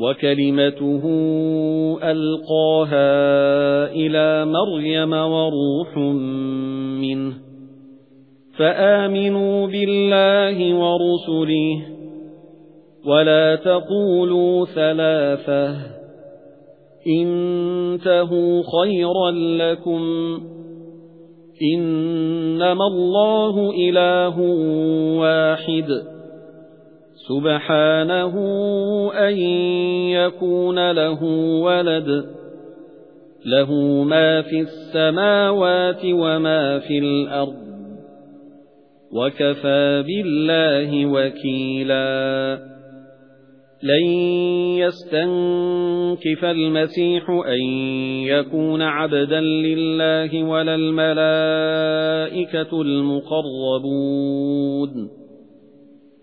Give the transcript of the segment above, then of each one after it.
وَكَلِمَتُهُ أَلْقَاهَا إِلَى مَرْيَمَ وَرُوحٌ مِنْهُ فَآمِنُوا بِاللَّهِ وَرُسُلِهِ وَلَا تَقُولُوا ثَلَاثَةٌ إِنْتَهُوا خَيْرًا لَكُمْ إِنَّمَا اللَّهُ إِلَٰهٌ وَاحِدٌ سُبْحَانَهُ أَن يَكُونَ لَهُ وَلَدٌ لَهُ مَا فِي السَّمَاوَاتِ وَمَا فِي الْأَرْضِ وَكَفَى بِاللَّهِ وَكِيلًا لَن يَسْتَنكِفَ الْمَسِيحُ أَن يَكُونَ عَبْدًا لِّلَّهِ وَلَا الْمَلَائِكَةُ الْمُقَرَّبُونَ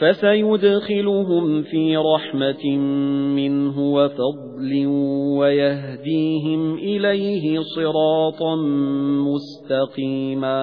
فَسَيُدْخِلُهُمْ فِي رَحْمَةٍ مِّنْهُ وَفَضْلٍ وَيَهْدِيهِمْ إِلَيْهِ صِرَاطًا مُسْتَقِيمًا